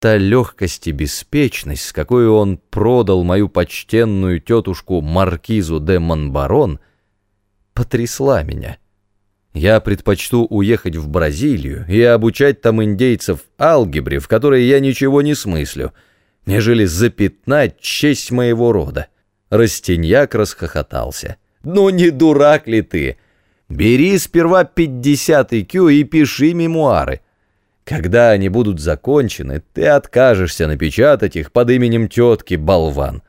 Та легкость и беспечность, с какой он продал мою почтенную тетушку Маркизу де Монбарон, потрясла меня. Я предпочту уехать в Бразилию и обучать там индейцев алгебре, в которой я ничего не смыслю, нежели запятнать честь моего рода. Растиньяк расхохотался. «Ну не дурак ли ты? Бери сперва 50 IQ и пиши мемуары. Когда они будут закончены, ты откажешься напечатать их под именем тетки Болван».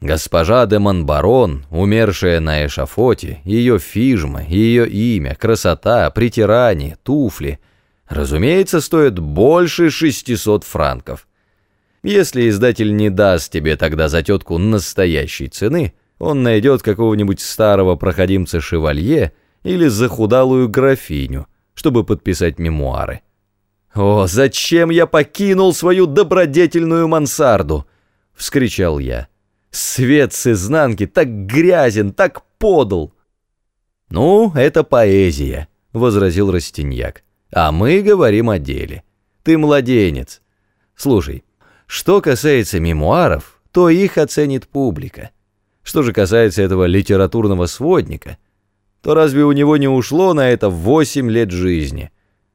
Госпожа де Монбарон, умершая на эшафоте, ее фижма, ее имя, красота, притирание, туфли, разумеется, стоят больше 600 франков. Если издатель не даст тебе тогда за тетку настоящей цены, он найдет какого-нибудь старого проходимца шевалье или захудалую графиню, чтобы подписать мемуары. «О, зачем я покинул свою добродетельную мансарду?» — вскричал я. Свет с изнанки так грязен, так подл. «Ну, это поэзия», — возразил Растиньяк. «А мы говорим о деле. Ты младенец. Слушай, что касается мемуаров, то их оценит публика. Что же касается этого литературного сводника, то разве у него не ушло на это восемь лет жизни?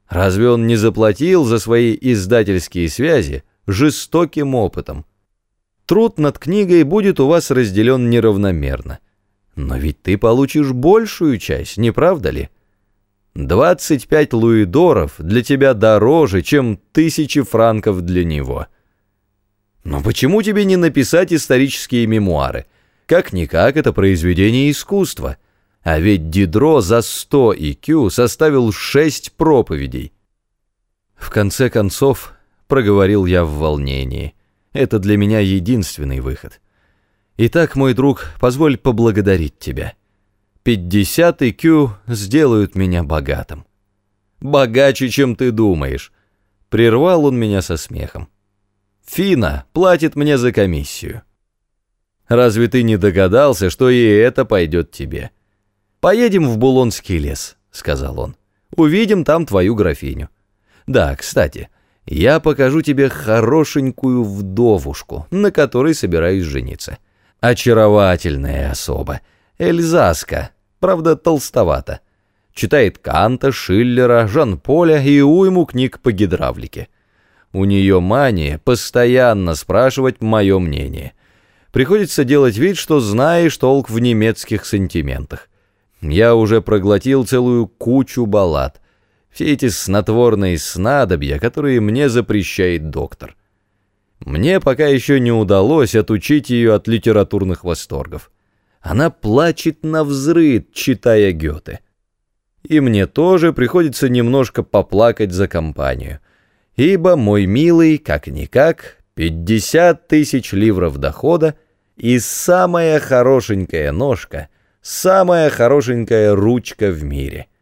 Разве он не заплатил за свои издательские связи жестоким опытом? Труд над книгой будет у вас разделен неравномерно. Но ведь ты получишь большую часть, не правда ли? 25 луидоров для тебя дороже, чем тысячи франков для него. Но почему тебе не написать исторические мемуары? Как-никак это произведение искусства. А ведь Дидро за 100 IQ составил 6 проповедей. В конце концов, проговорил я в волнении, — это для меня единственный выход. Итак, мой друг, позволь поблагодарить тебя. 50 IQ сделают меня богатым. Богаче, чем ты думаешь. Прервал он меня со смехом. Фина платит мне за комиссию. Разве ты не догадался, что и это пойдет тебе? Поедем в Булонский лес, сказал он. Увидим там твою графиню. Да, кстати, я покажу тебе хорошенькую вдовушку, на которой собираюсь жениться. Очаровательная особа, Эльзаска, правда толстовата. Читает Канта, Шиллера, Жан-Поля и уйму книг по гидравлике. У нее мания постоянно спрашивать мое мнение. Приходится делать вид, что знаешь толк в немецких сантиментах. Я уже проглотил целую кучу баллад, все эти снотворные снадобья, которые мне запрещает доктор. Мне пока еще не удалось отучить ее от литературных восторгов. Она плачет на взрыд, читая Гёте. И мне тоже приходится немножко поплакать за компанию, ибо мой милый, как-никак, 50 тысяч ливров дохода и самая хорошенькая ножка, самая хорошенькая ручка в мире —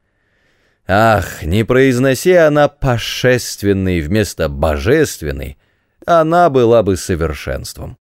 Ах, не произноси она «пошественный» вместо «божественный», она была бы совершенством.